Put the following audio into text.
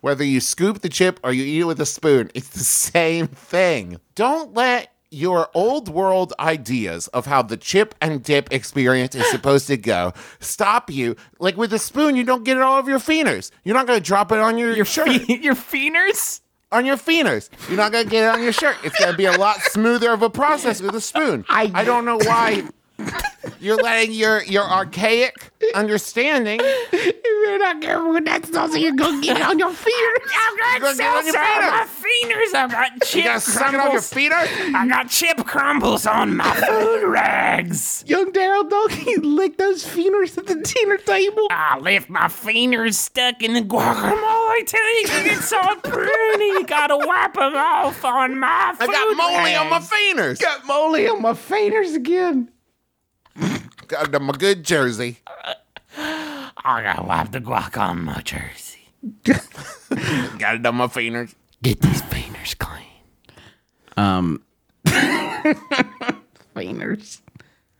Whether you scoop the chip or you eat it with a spoon, it's the same thing. Don't let your old world ideas of how the chip and dip experience is supposed to go stop you. Like with a spoon, you don't get it all over your fingers. You're not going to drop it on your, Your shirt. fe- your feeners? on your fingers. You're not going to get it on your shirt. It's going to be a lot smoother of a process with a spoon. I- I don't know why you're letting your, your archaic understanding You're not careful with that so you're gonna get it on your feet. I've got gonna get on salsa on my fingers. I've got chip You got something on your crumbles. feet? I got chip crumbles on my food rags. Young Daryl Dog, he licked those fingers at the dinner table. I left my fingers stuck in the guacamole can get so pretty. Gotta wipe them off on my I food got moly on my fingers. Got moly on my fingers again. Got them a good jersey. I gotta wipe the guac on my jersey. Got it on my fingers. Get these fingers clean. Um, fingers.